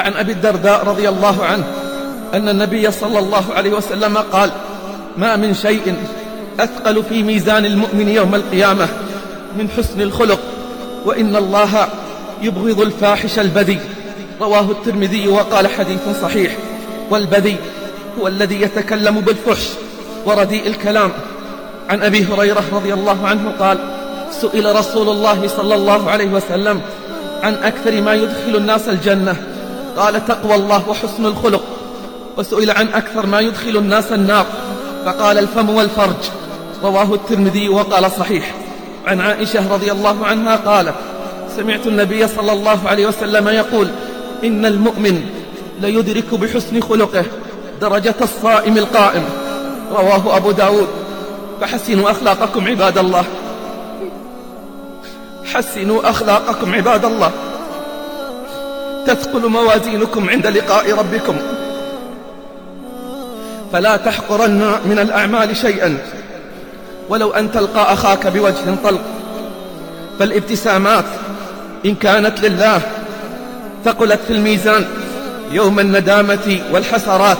فعن أبي الدرداء رضي الله عنه أن النبي صلى الله عليه وسلم قال ما من شيء أثقل في ميزان المؤمن يوم القيامة من حسن الخلق وإن الله يبغض الفاحش البذي رواه الترمذي وقال حديث صحيح والبذي هو الذي يتكلم بالفحش ورديء الكلام. عن أبي هريرة رضي الله عنه قال سئل رسول الله صلى الله عليه وسلم عن أكثر ما يدخل الناس الجنة قال تقوى الله وحسن الخلق. وسئل عن أكثر ما يدخل الناس النار. فقال الفم والفرج. رواه الترمذي وقال صحيح. عن عائشة رضي الله عنها قالت سمعت النبي صلى الله عليه وسلم يقول إن المؤمن ليدرك بحسن خلقه درجة الصائم القائم. رواه أبو داود. فحسنوا أخلاقكم عباد الله. حسنوا أخلاقكم عباد الله. تثقل موازينكم عند لقاء ربكم. فلا تحقرن من الأعمال شيئا. ولو أن تلقى أخاك بوجه طلق. فالابتسامات إن كانت لله ثقلت في الميزان. يوم الندامة والحسرات.